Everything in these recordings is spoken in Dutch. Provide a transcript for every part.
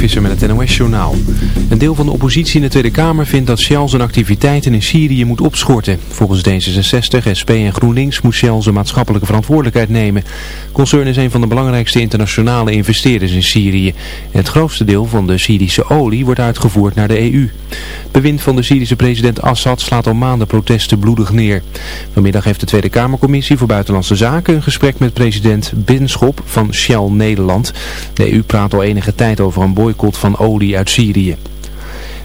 Visser met het NOS-journaal. Een deel van de oppositie in de Tweede Kamer vindt dat Shell zijn activiteiten in Syrië moet opschorten. Volgens D66, SP en GroenLinks moet Shell zijn maatschappelijke verantwoordelijkheid nemen. Concern is een van de belangrijkste internationale investeerders in Syrië. Het grootste deel van de Syrische olie wordt uitgevoerd naar de EU. Bewind van de Syrische president Assad slaat al maanden protesten bloedig neer. Vanmiddag heeft de Tweede Kamercommissie voor Buitenlandse Zaken een gesprek met president Benschop van Shell Nederland. De EU praat al enige tijd over een boycott van olie uit Syrië.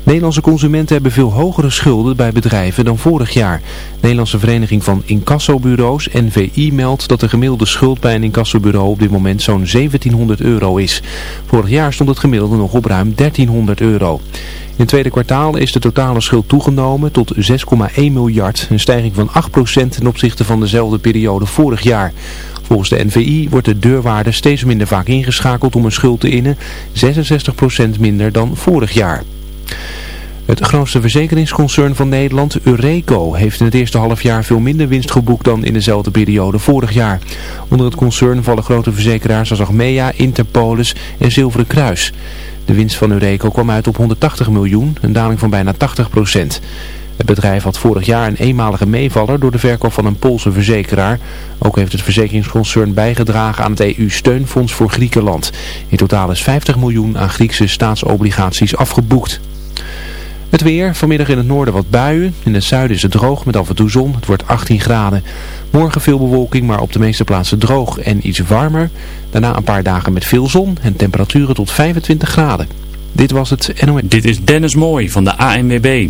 Nederlandse consumenten hebben veel hogere schulden bij bedrijven dan vorig jaar. Nederlandse Vereniging van Incassobureaus, NVI, meldt dat de gemiddelde schuld bij een incassobureau op dit moment zo'n 1700 euro is. Vorig jaar stond het gemiddelde nog op ruim 1300 euro. In het tweede kwartaal is de totale schuld toegenomen tot 6,1 miljard, een stijging van 8% ten opzichte van dezelfde periode vorig jaar. Volgens de NVI wordt de deurwaarde steeds minder vaak ingeschakeld om een schuld te innen, 66% minder dan vorig jaar. Het grootste verzekeringsconcern van Nederland, Eureko, heeft in het eerste halfjaar veel minder winst geboekt dan in dezelfde periode vorig jaar. Onder het concern vallen grote verzekeraars als Achmea, Interpolis en Zilveren Kruis. De winst van Eureko kwam uit op 180 miljoen, een daling van bijna 80 procent. Het bedrijf had vorig jaar een eenmalige meevaller door de verkoop van een Poolse verzekeraar. Ook heeft het verzekeringsconcern bijgedragen aan het EU-steunfonds voor Griekenland. In totaal is 50 miljoen aan Griekse staatsobligaties afgeboekt. Het weer, vanmiddag in het noorden wat buien. In het zuiden is het droog met af en toe zon. Het wordt 18 graden. Morgen veel bewolking, maar op de meeste plaatsen droog en iets warmer. Daarna een paar dagen met veel zon en temperaturen tot 25 graden. Dit was het NOS. Dit is Dennis Mooi van de ANWB.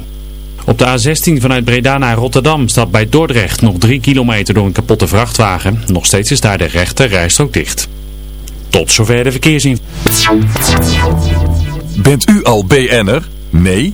Op de A16 vanuit Breda naar Rotterdam staat bij Dordrecht nog 3 kilometer door een kapotte vrachtwagen. Nog steeds is daar de rechte rijstrook dicht. Tot zover de verkeersin. Bent u al BN'er? Nee?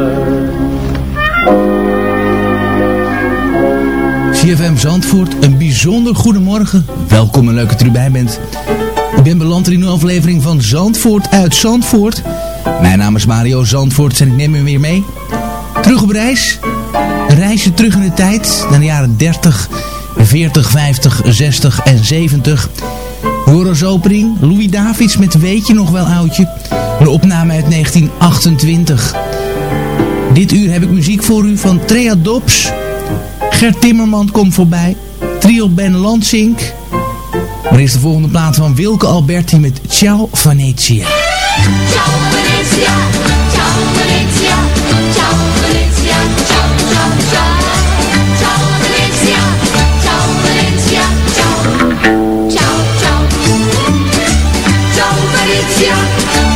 CFM Zandvoort, een bijzonder goedemorgen. Welkom en leuk dat u erbij bent. Ik ben beland in een aflevering van Zandvoort uit Zandvoort. Mijn naam is Mario Zandvoort en ik neem u weer mee. Terug op reis. Reisje terug in de tijd, naar de jaren 30, 40, 50, 60 en 70. Hoor als opening Louis Davids met Weet je nog wel oudje? Een opname uit 1928. Dit uur heb ik muziek voor u van Trea Dobbs... Gert Timmerman komt voorbij. Trio Ben Lansink. Maar is de volgende plaat van Wilke Alberti met Ciao Venezia. Ciao Venezia, ciao Venezia, ciao Venezia, ciao ciao ciao. Ciao Venezia, ciao Venezia, ciao. Ciao ciao. Ciao Venezia,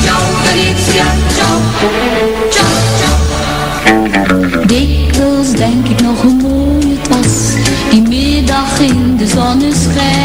ciao Venezia, ciao. Ciao ciao. Dikwijls denk ik nog hoe middag in de zonneschijn.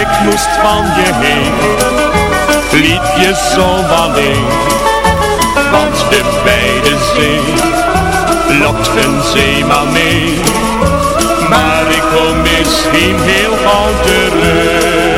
Ik moest van je heen, liep je zo alleen. Want de beide zee lokt een zeeman mee. Maar ik kom misschien heel gauw terug.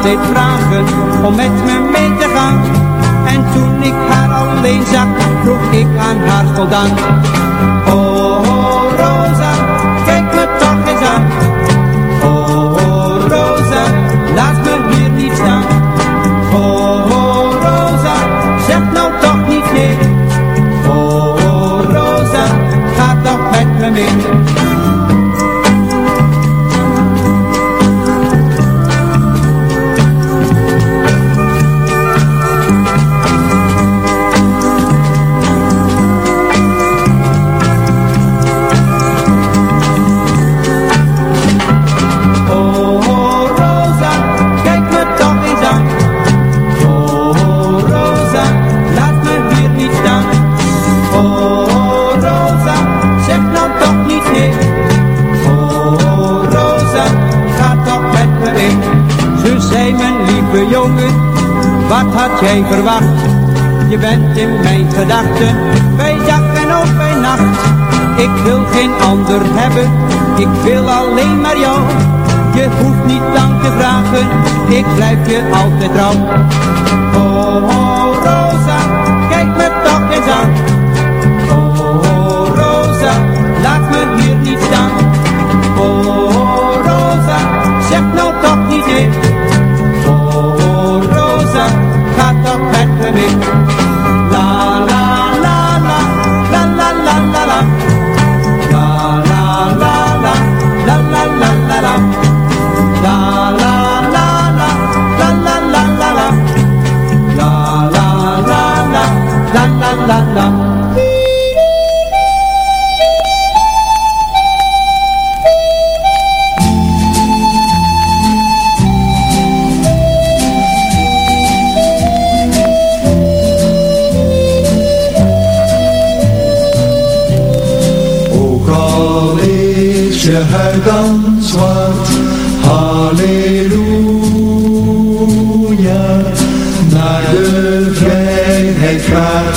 altijd vragen om met me mee te gaan. En toen ik haar alleen zag, vroeg ik aan haar voldaan.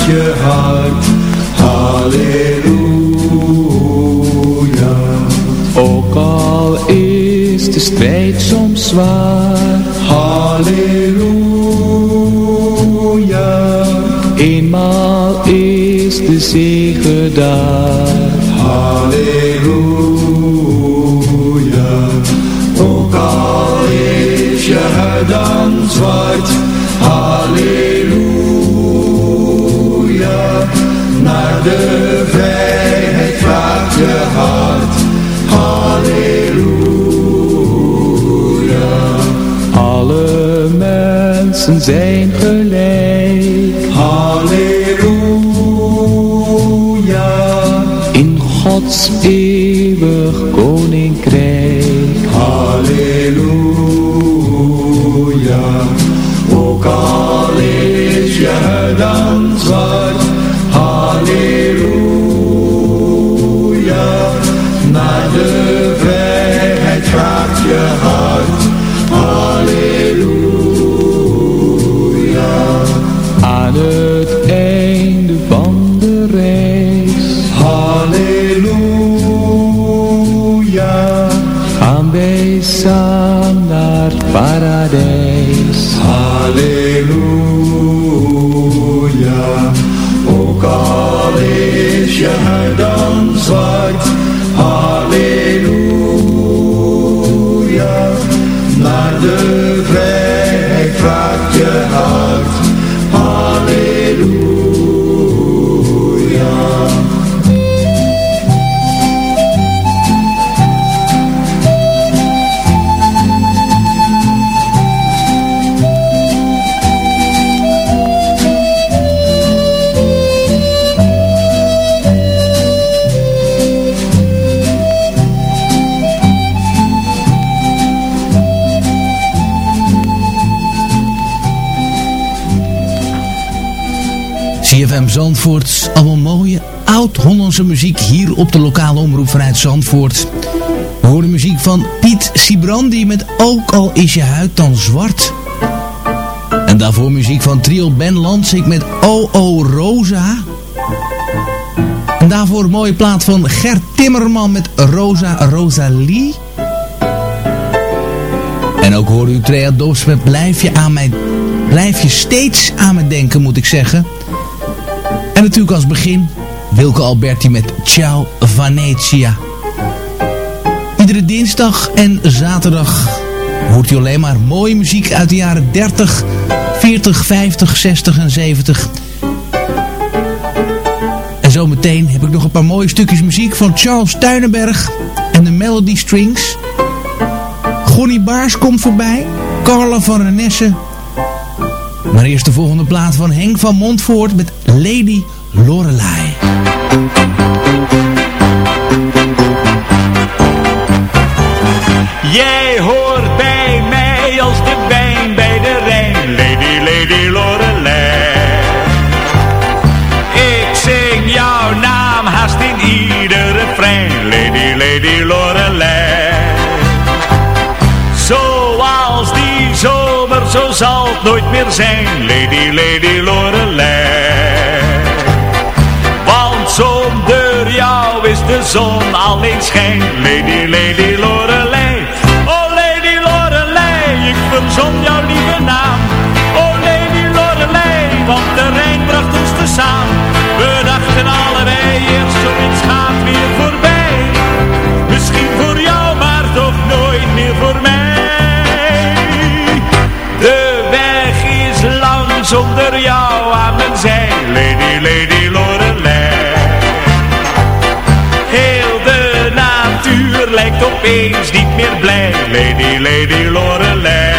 Je hart, halleluja. Ook al is de strijd soms zwaar, halleluja. Eenmaal is de zege daar, Halleluja, ook al is je dan zwart. Halleluja, de vrijheid gaat je hart. Halleluja, alle mensen zijn gelijk. Halleluja, In Gods eeuwig CFM Zandvoort, allemaal mooie oud-Hollandse muziek hier op de lokale omroep vanuit Zandvoort. We horen muziek van Piet Sibrandi met Ook al is je huid dan zwart. En daarvoor muziek van trio Ben Lansik met O.O. Rosa. En daarvoor een mooie plaat van Gert Timmerman met Rosa Rosalie. En ook hoor u Trea Dobbs met Blijf je, aan mij, blijf je steeds aan me denken moet ik zeggen. En natuurlijk als begin Wilke Alberti met Ciao Venezia. Iedere dinsdag en zaterdag hoort u alleen maar mooie muziek uit de jaren 30, 40, 50, 60 en 70. En zometeen heb ik nog een paar mooie stukjes muziek van Charles Tuinenberg en de Melody Strings. Gonnie Baars komt voorbij, Carla van Renesse. Maar eerst de volgende plaat van Henk van Montvoort met Lady Lorelei. Jij hoort bij mij als de wijn bij de Rijn, Lady, Lady Lorelei. Ik zing jouw naam haast in iedere refrein, Lady, Lady Lorelei. Zoals die zomer, zo zal het nooit meer zijn, Lady, Lady Lorelei. alleen schijn. Lady, lady Lorelei, oh lady Lorelei, ik verzon jouw lieve naam. Oh lady Lorelei, want de Rijn bracht ons te samen. We dachten allebei eerst zoiets gaat weer voorbij. Misschien voor jou, maar toch nooit meer voor mij. De weg is lang zonder opeens niet meer blij. Lady, lady Lorelei.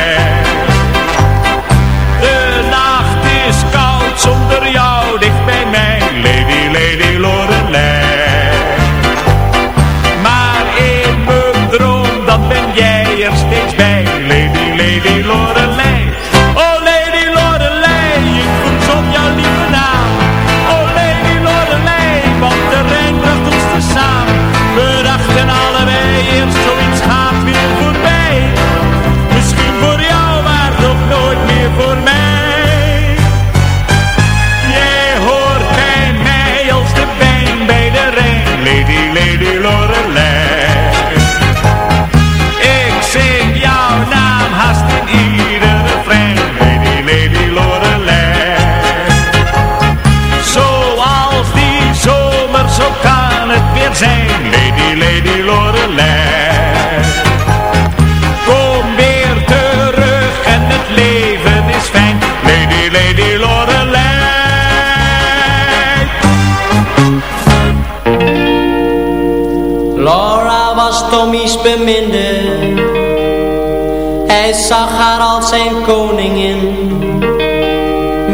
Hij zag haar als zijn koningin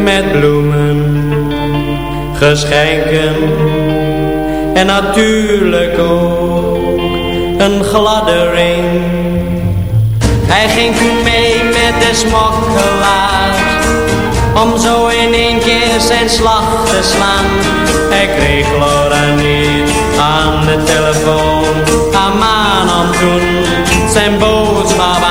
Met bloemen, geschenken En natuurlijk ook een gladde ring. Hij ging mee met de smokkelaar Om zo in één keer zijn slag te slaan. Hij kreeg Laura niet aan de telefoon. Aan man om toen zijn boodschap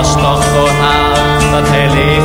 was toch voor haar dat hij.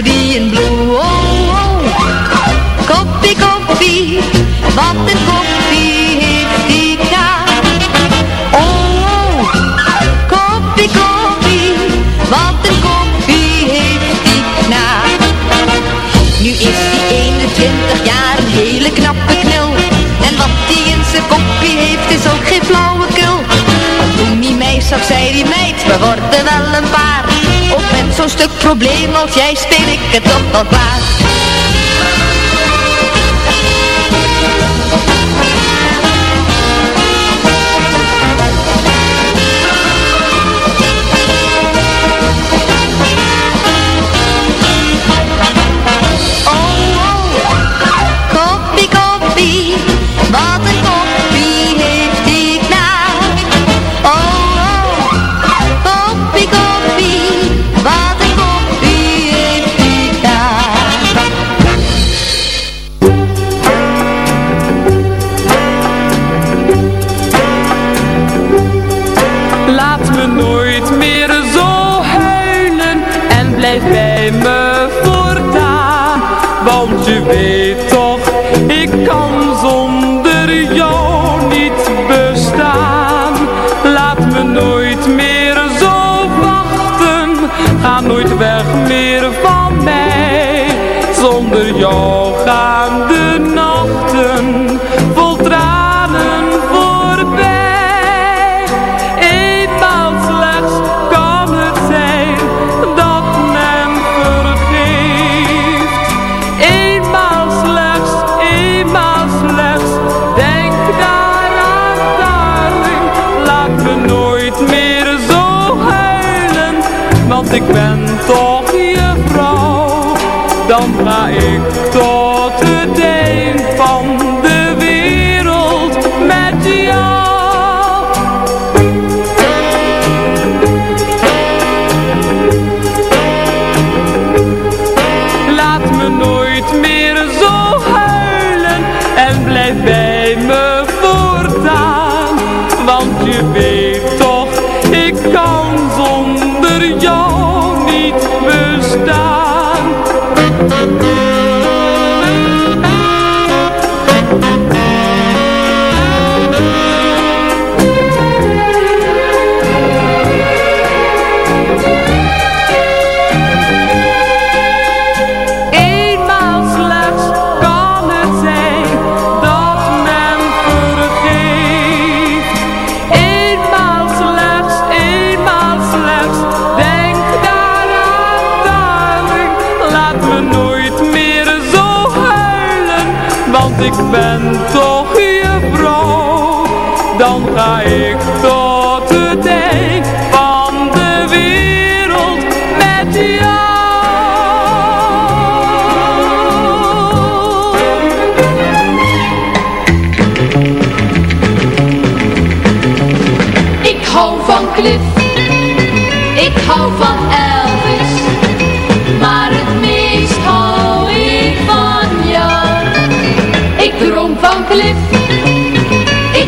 In Blue. Oh, oh, koppie, koffie, wat een koffie heeft die kaart. Oh, oh, koffie, wat een koffie heeft die knaap. Nu is die 21 jaar een hele knappe knul. En wat die in zijn koppie heeft is ook geen flauwekul. Toen hij mij zag zei die meid, we worden wel een paar. Zo'n stuk probleem als jij speel ik het toch wel klaar. Weet toch, ik kan zonder jou niet bestaan. Laat me nooit meer zo wachten, ga nooit weg meer van mij. Zonder jou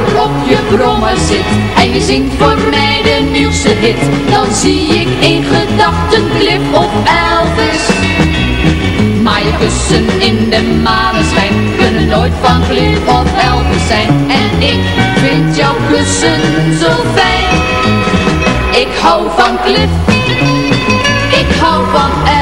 op je brommer zit en je zingt voor mij de nieuwste hit, dan zie ik in gedachten Cliff of Elvis. Maar je kussen in de maneschijn kunnen nooit van Cliff of Elvis zijn. En ik vind jouw kussen zo fijn. Ik hou van Cliff, ik hou van Elvis,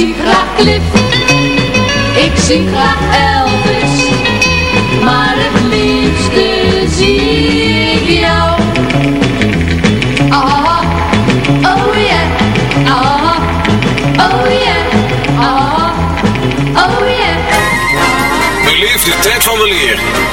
zie graag Cliff, ik zie graag Elvis. Maar het liefste zie ik jou. Ah, oh yeah, ah, oh yeah, ah, oh yeah. Beleef de tijd van weleer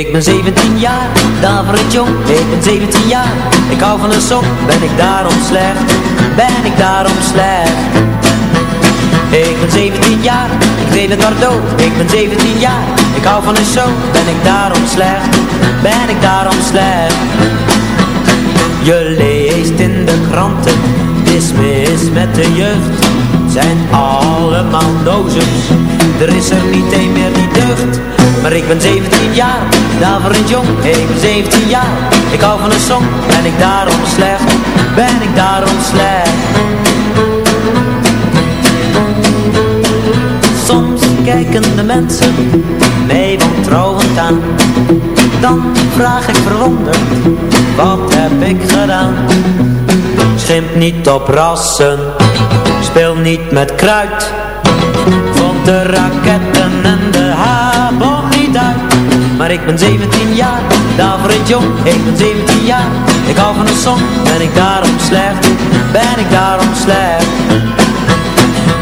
Ik ben 17 jaar, daverend jong, ik ben 17 jaar Ik hou van een song, ben ik daarom slecht, ben ik daarom slecht? Ik ben 17 jaar, ik weet het Bordeaux Ik ben 17 jaar, ik hou van een show, ben ik daarom slecht, ben ik daarom slecht? Je leest in de kranten, het is mis met de jeugd Zijn allemaal dozens, er is er niet een meer die deugt maar ik ben 17 jaar, daverend jong, ik ben 17 jaar. Ik hou van een song, ben ik daarom slecht, ben ik daarom slecht? Soms kijken de mensen mij wantrouwend aan. Dan vraag ik verwonderd, wat heb ik gedaan? Schimp niet op rassen, speel niet met kruid. Vond de raketten en de habon niet uit. Maar ik ben 17 jaar, daverend jong Ik ben 17 jaar, ik hou van een song. Ben ik daarom slecht, ben ik daarom slecht?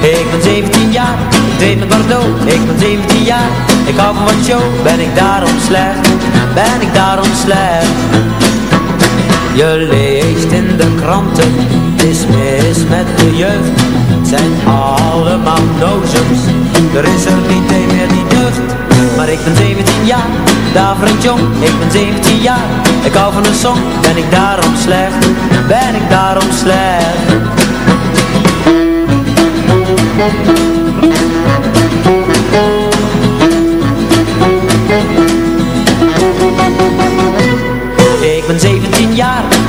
Ik ben 17 jaar, ik weet met Bordeaux Ik ben 17 jaar, ik hou van wat show. Ben ik daarom slecht, ben ik daarom slecht? Je leest in de kranten, het is mis met de jeugd. Zijn allemaal nozems, er is er niet meer die deugd. Maar ik ben 17 jaar, daverend jong, ik ben 17 jaar. Ik hou van een song, ben ik daarom slecht, ben ik daarom slecht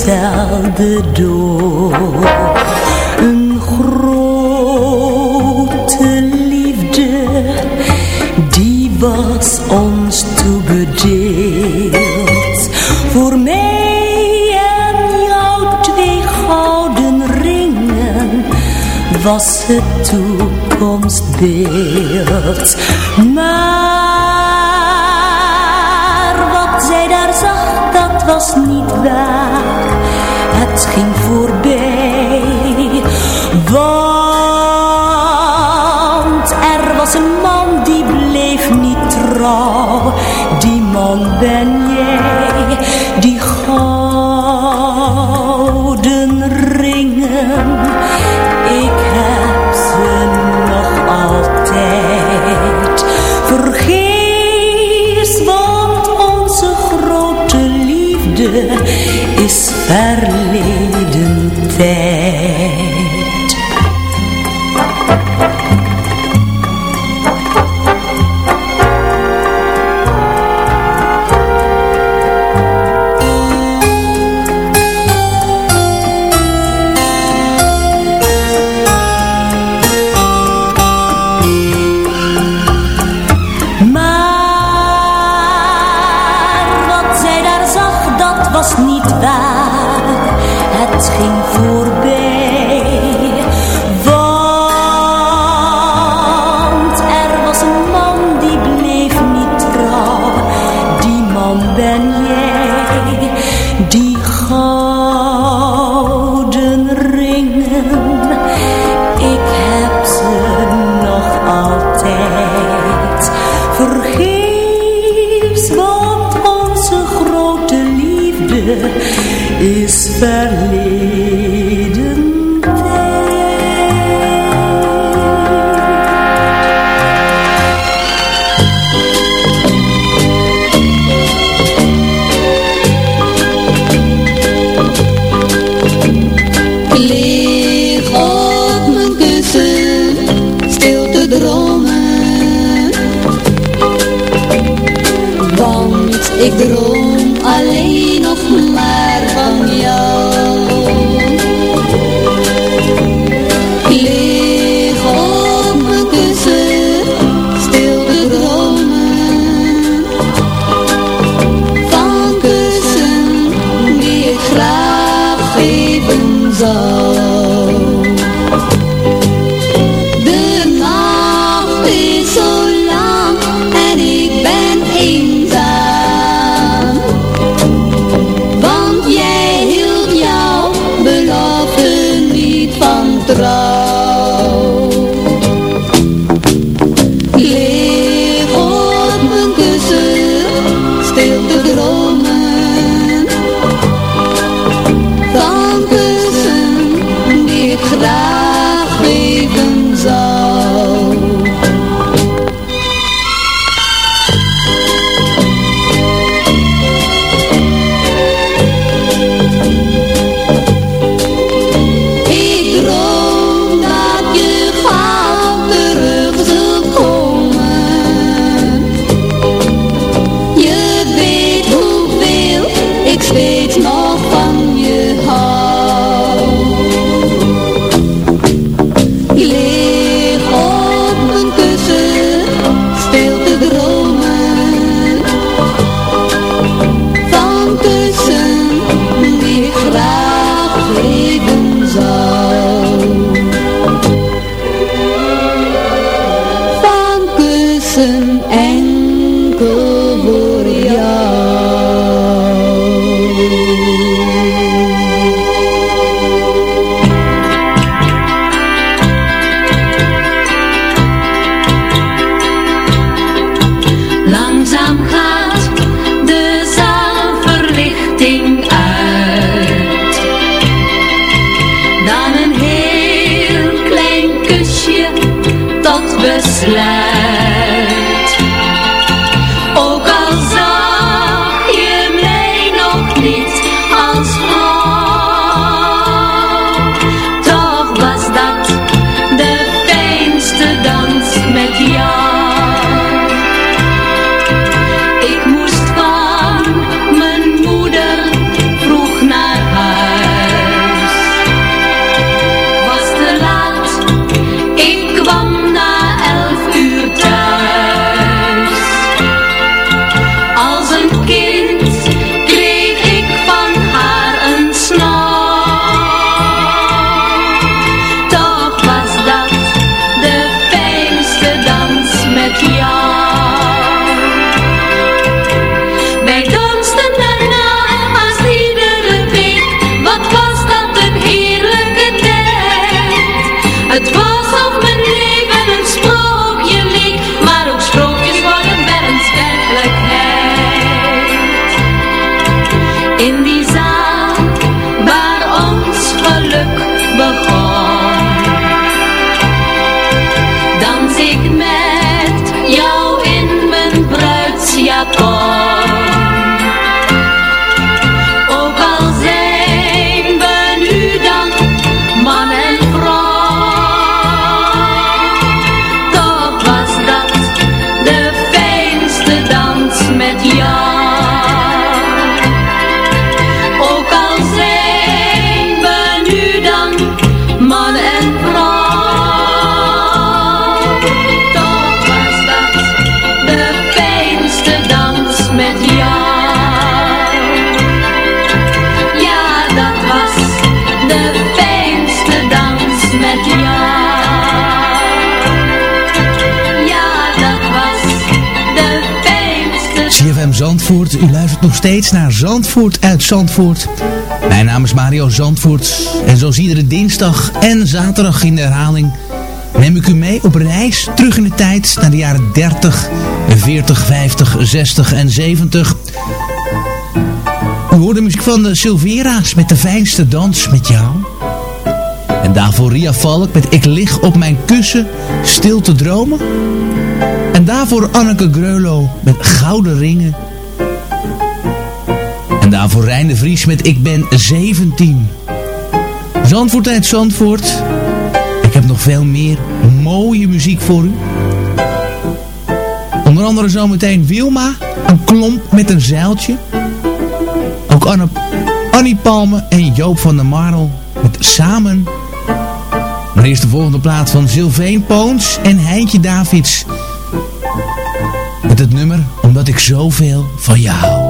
vertelde door. Een grote liefde, die was ons toebedeeld. Voor mij en jou twee gouden ringen was het toekomstbeeld. Maar was niet waar, het ging voorbij. Want er was een man die bleef niet trouw, die man ben jij, Zandvoort. U luistert nog steeds naar Zandvoort uit Zandvoort. Mijn naam is Mario Zandvoort. En zoals iedere dinsdag en zaterdag in de herhaling... neem ik u mee op reis terug in de tijd naar de jaren 30, 40, 50, 60 en 70... U hoort muziek van de Silvera's met de fijnste dans met jou. En daarvoor Ria Valk met Ik lig op mijn kussen stil te dromen. En daarvoor Anneke Greulow met Gouden Ringen. En daarvoor Rijn de Vries met Ik ben 17. Zandvoort uit Zandvoort. Ik heb nog veel meer mooie muziek voor u. Onder andere zometeen Wilma, een klomp met een zeiltje. Ook Anne, Annie Palme en Joop van der Marel met Samen. Maar eerst de volgende plaat van Sylveen Poons en Heintje Davids. Met het nummer Omdat ik zoveel van je hou.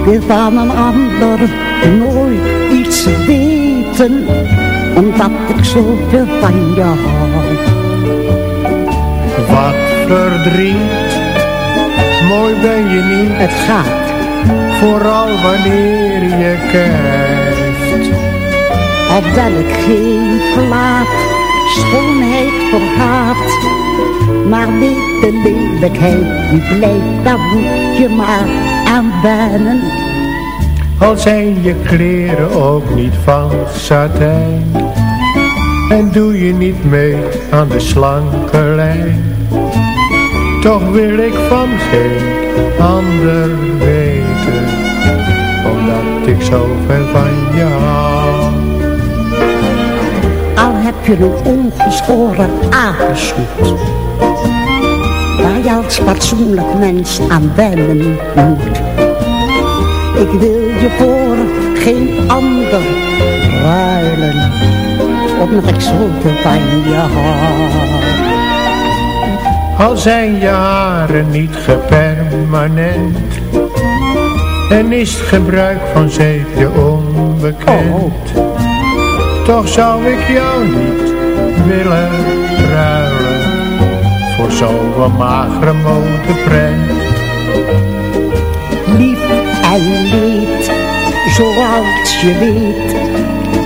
Ik wil van een ander nooit iets weten, omdat ik zoveel van je hou. Wat verdriet, mooi ben je niet. Het gaat. Vooral wanneer je kijkt. Opdat ik geen plaat, schoonheid vergaat. Maar niet de lelijkheid die blijft, daar moet je maar aan wennen. Al zijn je kleren ook niet van satijn. En doe je niet mee aan de slanke lijn. Toch wil ik van geen ander weten. Omdat ik zo ver van je hou. Al heb je een ongeschoren apensoet. Waar je als fatsoenlijk mens aan wennen moet. Ik wil je voor geen ander ruilen. Omdat ik zoveel van je hou. Al zijn je haren niet gepermanent. En is het gebruik van zeep je onbekend. Toch zou ik jou niet willen ruilen. Voor zo'n magere motorprent. En leed, zoals je weet,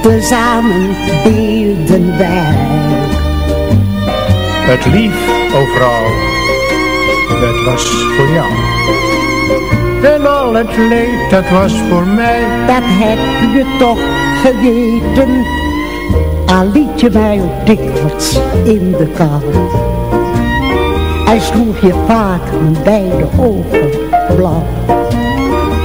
tezamen beelden wij. Het lief, o vrouw, dat was voor jou. En al het leed, dat was voor mij. Dat heb je toch geweten, al liet je mij ook dikwijls in de kou. Hij sloeg je vaak mijn beide ogen blauw.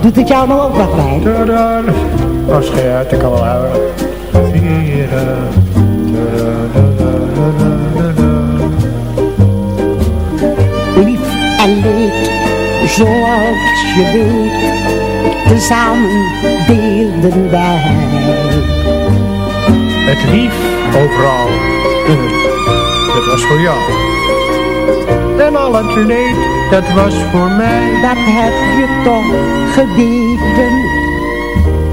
Doet het jou nou ook wat bij? Oh, Als ik kan wel houden. Lief en leed, zoals je weet, tezamen deelden wij. Het lief overal, mm. dat was voor jou en al het dat was voor mij. Dat heb je toch geweten,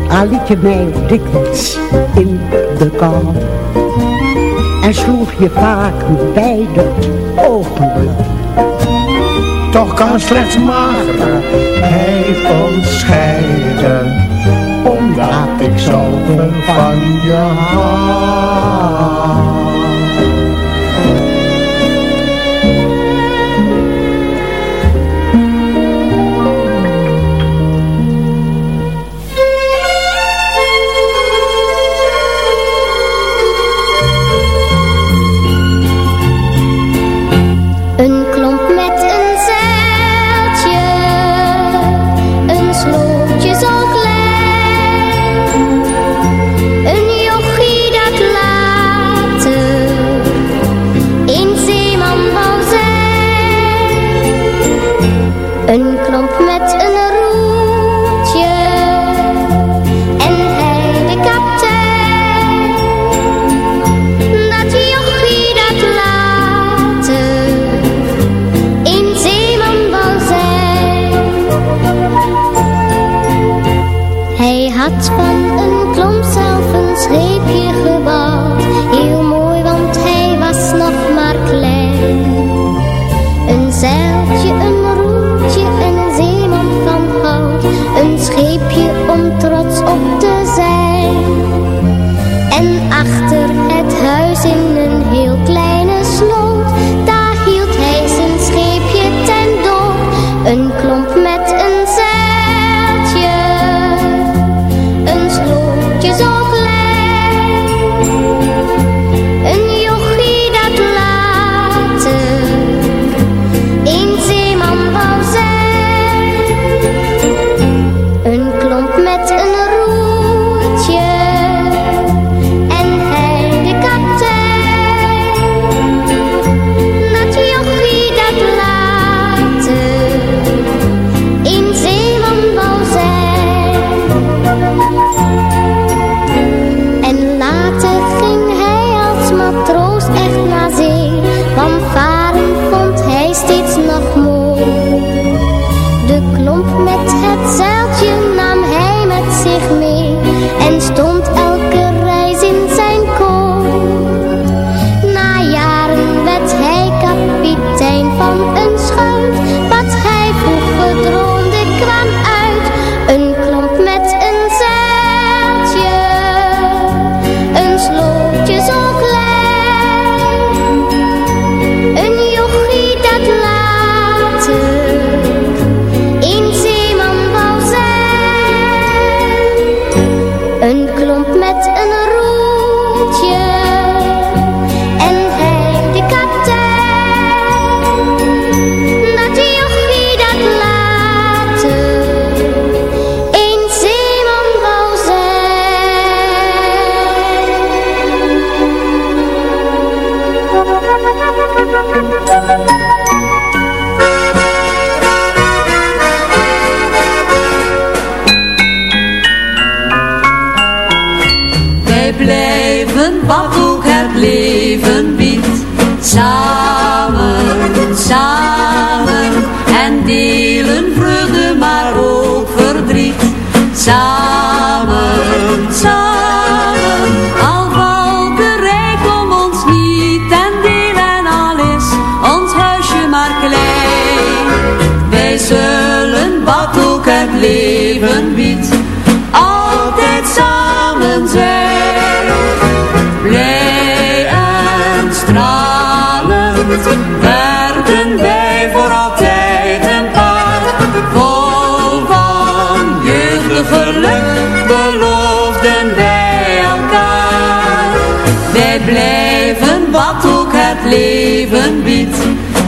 al liet je mij dikwijls in de kou. En sloeg je vaak bij beide ogen Toch kan slechts mager hij ontscheiden omdat ik zoveel van je hou.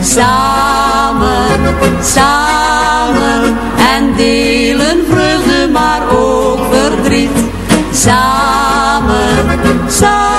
Samen, samen en delen vreugde maar ook verdriet. Samen, samen.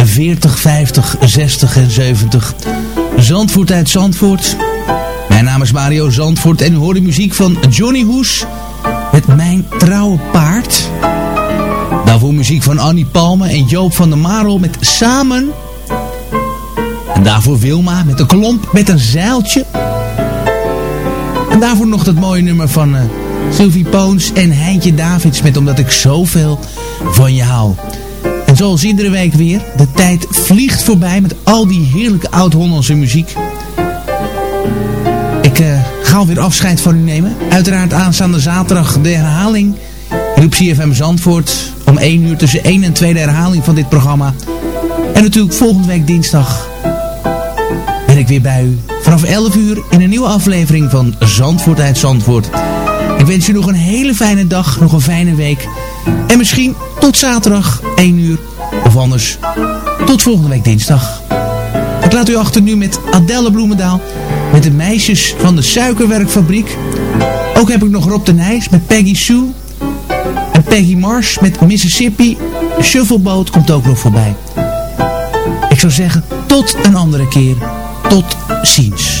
40, 50, 60 en 70. Zandvoort uit Zandvoort. Mijn naam is Mario Zandvoort en u hoort de muziek van Johnny Hoes met Mijn Trouwe Paard. Daarvoor muziek van Annie Palme en Joop van der Marel met Samen. En daarvoor Wilma met een klomp met een zeiltje. En daarvoor nog dat mooie nummer van uh, Sylvie Poons en Heintje Davids met Omdat ik zoveel van je hou. En zoals iedere week weer, de tijd vliegt voorbij met al die heerlijke oud-Hollandse muziek. Ik uh, ga alweer afscheid van u nemen. Uiteraard aanstaande zaterdag de herhaling. Hier op CFM Zandvoort om 1 uur tussen 1 en 2 de herhaling van dit programma. En natuurlijk volgende week dinsdag ben ik weer bij u. Vanaf 11 uur in een nieuwe aflevering van Zandvoort uit Zandvoort. Ik wens u nog een hele fijne dag, nog een fijne week. En misschien tot zaterdag 1 uur. Of anders tot volgende week dinsdag. Ik laat u achter nu met Adelle Bloemendaal. Met de meisjes van de suikerwerkfabriek. Ook heb ik nog Rob de Nijs met Peggy Sue. En Peggy Marsh met Mississippi. Shuffleboat komt ook nog voorbij. Ik zou zeggen, tot een andere keer. Tot ziens.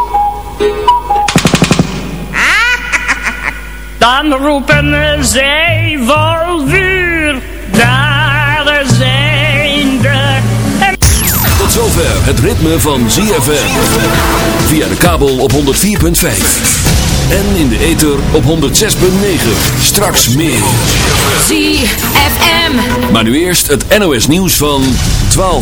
Dan roepen zij vol vuur. Daar zijn de... Tot zover het ritme van ZFM. Via de kabel op 104.5. En in de ether op 106.9. Straks meer. ZFM. Maar nu eerst het NOS nieuws van 12.